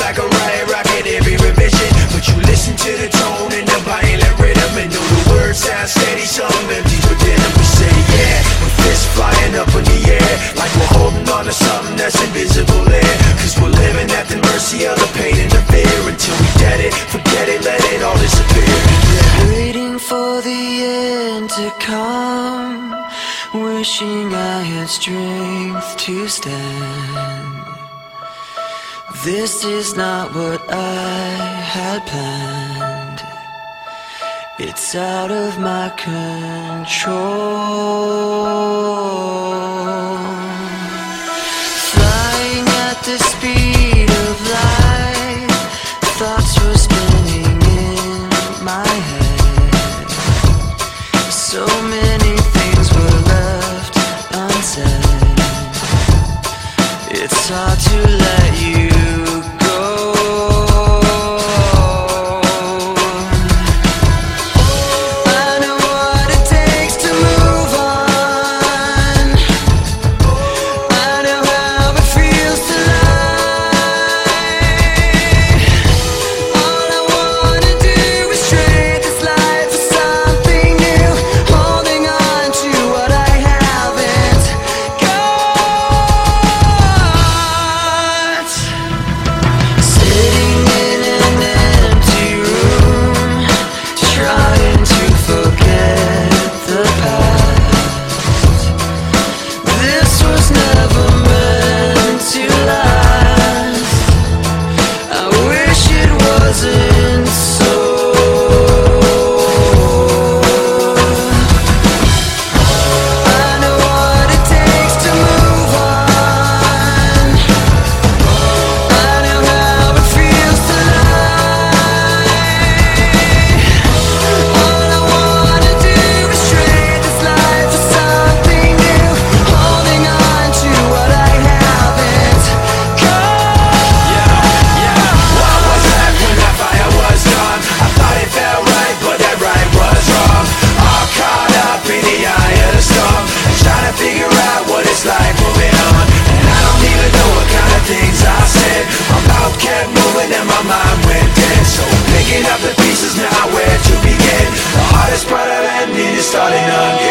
Like a riot rocket every revision But you listen to the tone and the violent rhythm And though the words sound steady, some empty within them We say yeah, with fists flying up in the air Like we're holding on to something that's invisible there Cause we're living at the mercy of the pain and the fear Until we get it, forget it, let it all disappear. Yeah. Waiting for the end to come Wishing I had strength to stand. This is not what I had planned. It's out of my control. Flying at the speed of light, thoughts were spinning in my head. So many things were left unsaid. It's hard to let. and my mind went dead. So picking up the pieces now where to begin? The hardest part of ending is starting again.